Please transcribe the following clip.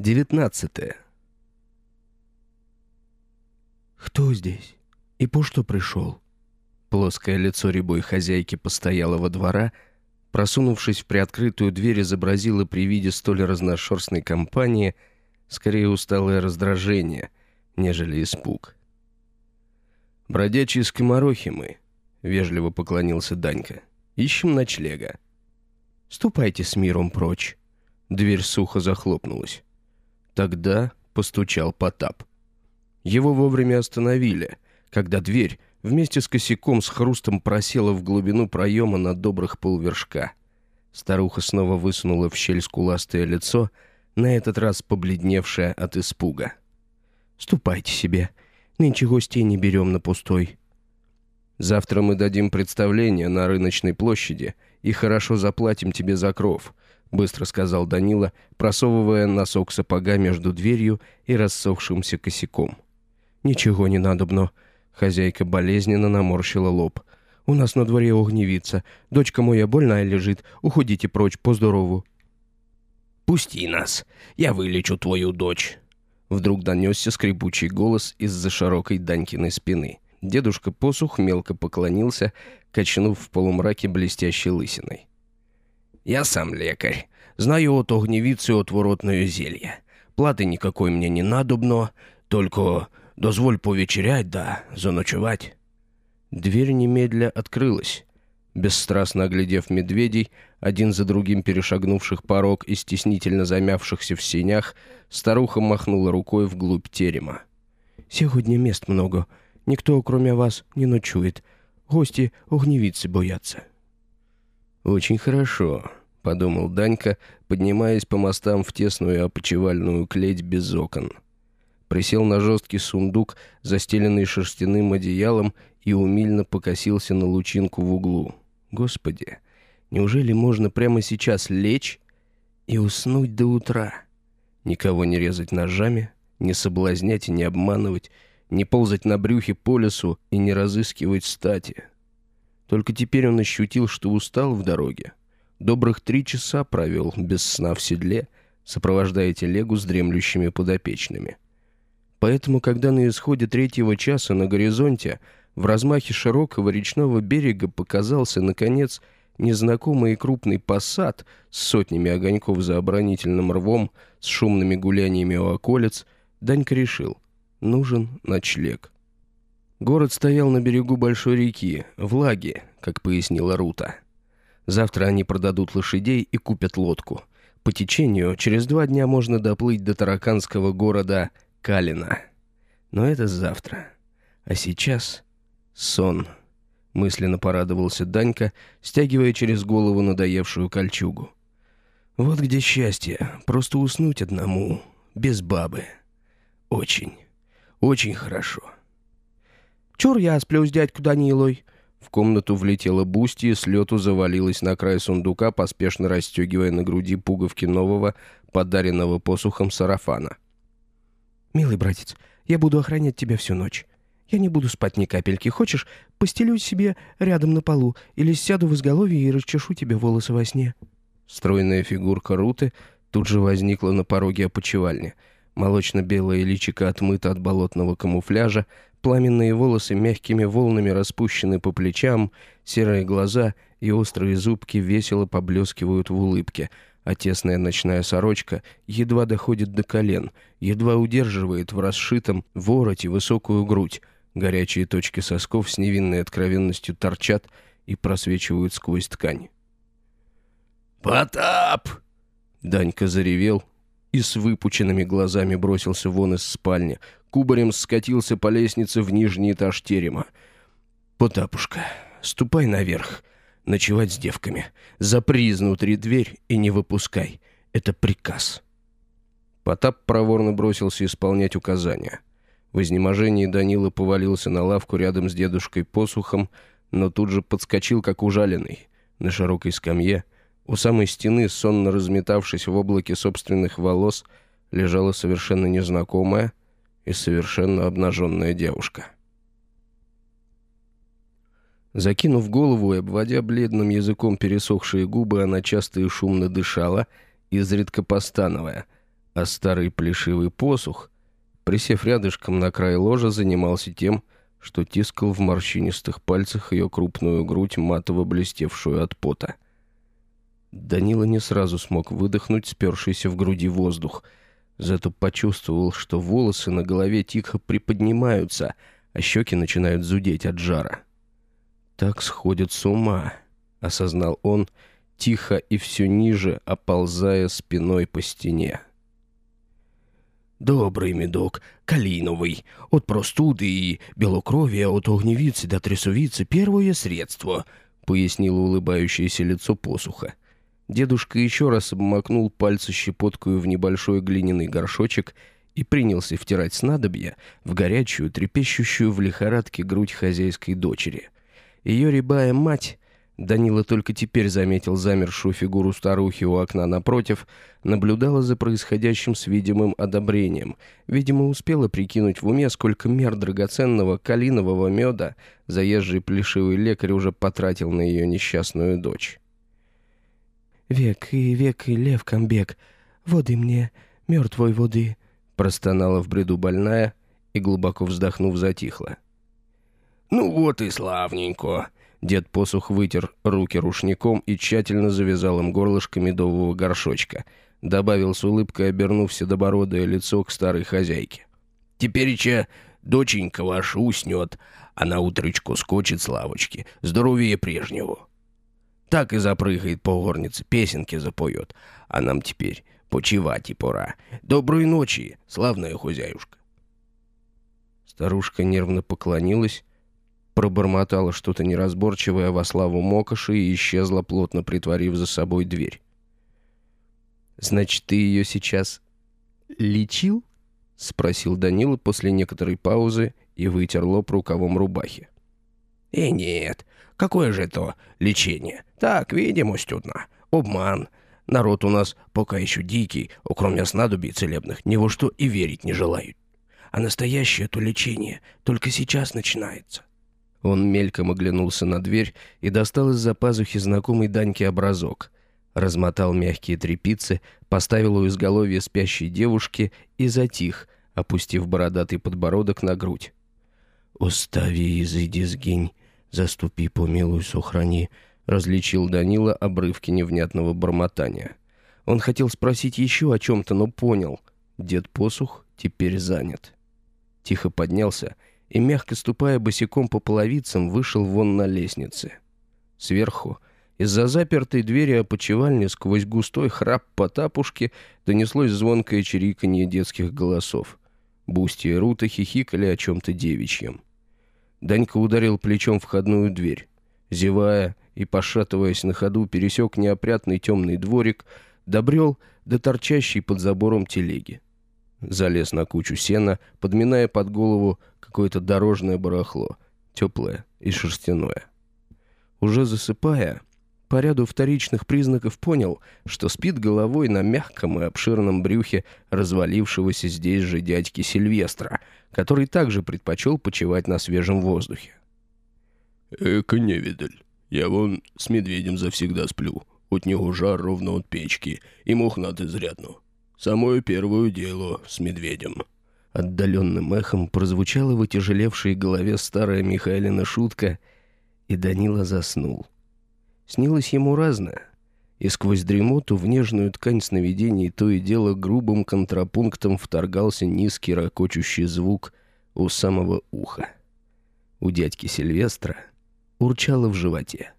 19. «Кто здесь? И по что пришел?» Плоское лицо рябой хозяйки постоялого двора, просунувшись в приоткрытую дверь, изобразило при виде столь разношерстной компании скорее усталое раздражение, нежели испуг. «Бродячие скоморохи мы», — вежливо поклонился Данька. «Ищем ночлега». «Ступайте с миром прочь». Дверь сухо захлопнулась. Тогда постучал Потап. Его вовремя остановили, когда дверь вместе с косяком с хрустом просела в глубину проема на добрых полвершка. Старуха снова высунула в щель скуластое лицо, на этот раз побледневшее от испуга. «Ступайте себе. Нынче гостей не берем на пустой». «Завтра мы дадим представление на рыночной площади и хорошо заплатим тебе за кров», — быстро сказал Данила, просовывая носок сапога между дверью и рассохшимся косяком. «Ничего не надобно». Хозяйка болезненно наморщила лоб. «У нас на дворе огневица. Дочка моя больная лежит. Уходите прочь, по здорову». «Пусти нас. Я вылечу твою дочь». Вдруг донесся скрипучий голос из-за широкой Данькиной спины. Дедушка посух мелко поклонился, качнув в полумраке блестящей лысиной. «Я сам лекарь. Знаю от огневицы отворотное зелье. Платы никакой мне не надобно, только дозволь повечерять да заночевать». Дверь немедля открылась. Бесстрастно оглядев медведей, один за другим перешагнувших порог и стеснительно замявшихся в сенях, старуха махнула рукой вглубь терема. «Сегодня мест много. Никто, кроме вас, не ночует. Гости огневицы боятся». «Очень хорошо», — подумал Данька, поднимаясь по мостам в тесную опочивальную клеть без окон. Присел на жесткий сундук, застеленный шерстяным одеялом, и умильно покосился на лучинку в углу. «Господи, неужели можно прямо сейчас лечь и уснуть до утра? Никого не резать ножами, не соблазнять и не обманывать, не ползать на брюхе по лесу и не разыскивать стати?» Только теперь он ощутил, что устал в дороге. Добрых три часа провел без сна в седле, сопровождая телегу с дремлющими подопечными. Поэтому, когда на исходе третьего часа на горизонте в размахе широкого речного берега показался, наконец, незнакомый и крупный посад с сотнями огоньков за оборонительным рвом, с шумными гуляниями у околец, Данька решил — нужен ночлег. Город стоял на берегу большой реки, в Лаге, как пояснила Рута. Завтра они продадут лошадей и купят лодку. По течению через два дня можно доплыть до тараканского города Калина. Но это завтра. А сейчас сон. Мысленно порадовался Данька, стягивая через голову надоевшую кольчугу. Вот где счастье. Просто уснуть одному, без бабы. Очень, очень хорошо. «Чур я сплю с дядькой Данилой!» В комнату влетела Бусти и с лету завалилась на край сундука, поспешно расстегивая на груди пуговки нового, подаренного посухом сарафана. «Милый братец, я буду охранять тебя всю ночь. Я не буду спать ни капельки. Хочешь, постелюсь себе рядом на полу или сяду в изголовье и расчешу тебе волосы во сне?» Стройная фигурка Руты тут же возникла на пороге опочивальни. Молочно-белое личико отмыто от болотного камуфляжа, Пламенные волосы мягкими волнами распущены по плечам, серые глаза и острые зубки весело поблескивают в улыбке, а тесная ночная сорочка едва доходит до колен, едва удерживает в расшитом вороте высокую грудь. Горячие точки сосков с невинной откровенностью торчат и просвечивают сквозь ткань. «Потап!» Данька заревел и с выпученными глазами бросился вон из спальни, кубарем скатился по лестнице в нижний этаж терема. «Потапушка, ступай наверх, ночевать с девками. Запри изнутри дверь и не выпускай. Это приказ». Потап проворно бросился исполнять указания. В изнеможении Данила повалился на лавку рядом с дедушкой посухом, но тут же подскочил, как ужаленный. На широкой скамье, у самой стены, сонно разметавшись в облаке собственных волос, лежала совершенно незнакомая, и совершенно обнаженная девушка. Закинув голову и обводя бледным языком пересохшие губы, она часто и шумно дышала, изредка постановая. А старый плешивый посух, присев рядышком на край ложа, занимался тем, что тискал в морщинистых пальцах ее крупную грудь, матово блестевшую от пота. Данила не сразу смог выдохнуть спершийся в груди воздух, зато почувствовал, что волосы на голове тихо приподнимаются, а щеки начинают зудеть от жара. «Так сходят с ума», — осознал он, тихо и все ниже, оползая спиной по стене. Добрий медок, калиновий. От простуды и белокровия, от огневицы до трясовицы первое средство», — пояснило улыбающееся лицо посуха. Дедушка еще раз обмакнул пальцы щепоткою в небольшой глиняный горшочек и принялся втирать снадобья в горячую, трепещущую в лихорадке грудь хозяйской дочери. Ее рябая мать Данила только теперь заметил замершую фигуру старухи у окна напротив, наблюдала за происходящим с видимым одобрением. Видимо, успела прикинуть в уме, сколько мер драгоценного калинового меда заезжий плешивый лекарь уже потратил на ее несчастную дочь. «Век и век и лев комбек, воды мне, мертвой воды», простонала в бреду больная и, глубоко вздохнув, затихла. «Ну вот и славненько», Дед посух вытер руки рушником и тщательно завязал им горлышко медового горшочка. Добавил с улыбкой, обернув седобородое лицо к старой хозяйке. «Теперь-че доченька ваша уснет, а на утречку скочит с лавочки, здоровее прежнего. Так и запрыгает по горнице, песенки запоет, а нам теперь почевать и пора. Доброй ночи, славная хозяюшка». Старушка нервно поклонилась, пробормотала что-то неразборчивое во славу Мокоши и исчезла, плотно притворив за собой дверь. «Значит, ты ее сейчас лечил?» — спросил Данила после некоторой паузы и вытер лоб рукавом рубахи. «И «Э, нет, какое же это лечение? Так, видимость одна, обман. Народ у нас пока еще дикий, кроме снадобий целебных, ни во что и верить не желают. А настоящее то лечение только сейчас начинается. Он мельком оглянулся на дверь и достал из-за пазухи знакомый Даньке образок. Размотал мягкие трепицы, поставил у изголовья спящей девушки и затих, опустив бородатый подбородок на грудь. «Устави, изыди, сгинь, заступи, помилуй, сохрани», — различил Данила обрывки невнятного бормотания. Он хотел спросить еще о чем-то, но понял. Дед посух теперь занят. Тихо поднялся — и, мягко ступая босиком по половицам, вышел вон на лестнице. Сверху, из-за запертой двери опочивальни, сквозь густой храп Потапушки, донеслось звонкое чириканье детских голосов. Бусти и Рута хихикали о чем-то девичьем. Данька ударил плечом входную дверь. Зевая и пошатываясь на ходу, пересек неопрятный темный дворик, добрел до торчащей под забором телеги. Залез на кучу сена, подминая под голову какое-то дорожное барахло, теплое и шерстяное. Уже засыпая, по ряду вторичных признаков понял, что спит головой на мягком и обширном брюхе развалившегося здесь же дядьки Сильвестра, который также предпочел почивать на свежем воздухе. «Эка, невидаль, я вон с медведем завсегда сплю. От него жар ровно от печки, и мохнат изрядно. Самое первое дело с медведем». Отдаленным эхом прозвучала в отяжелевшей голове старая Михайлина шутка, и Данила заснул. Снилось ему разное, и сквозь дремоту в нежную ткань сновидений то и дело грубым контрапунктом вторгался низкий ракочущий звук у самого уха. У дядьки Сильвестра урчало в животе.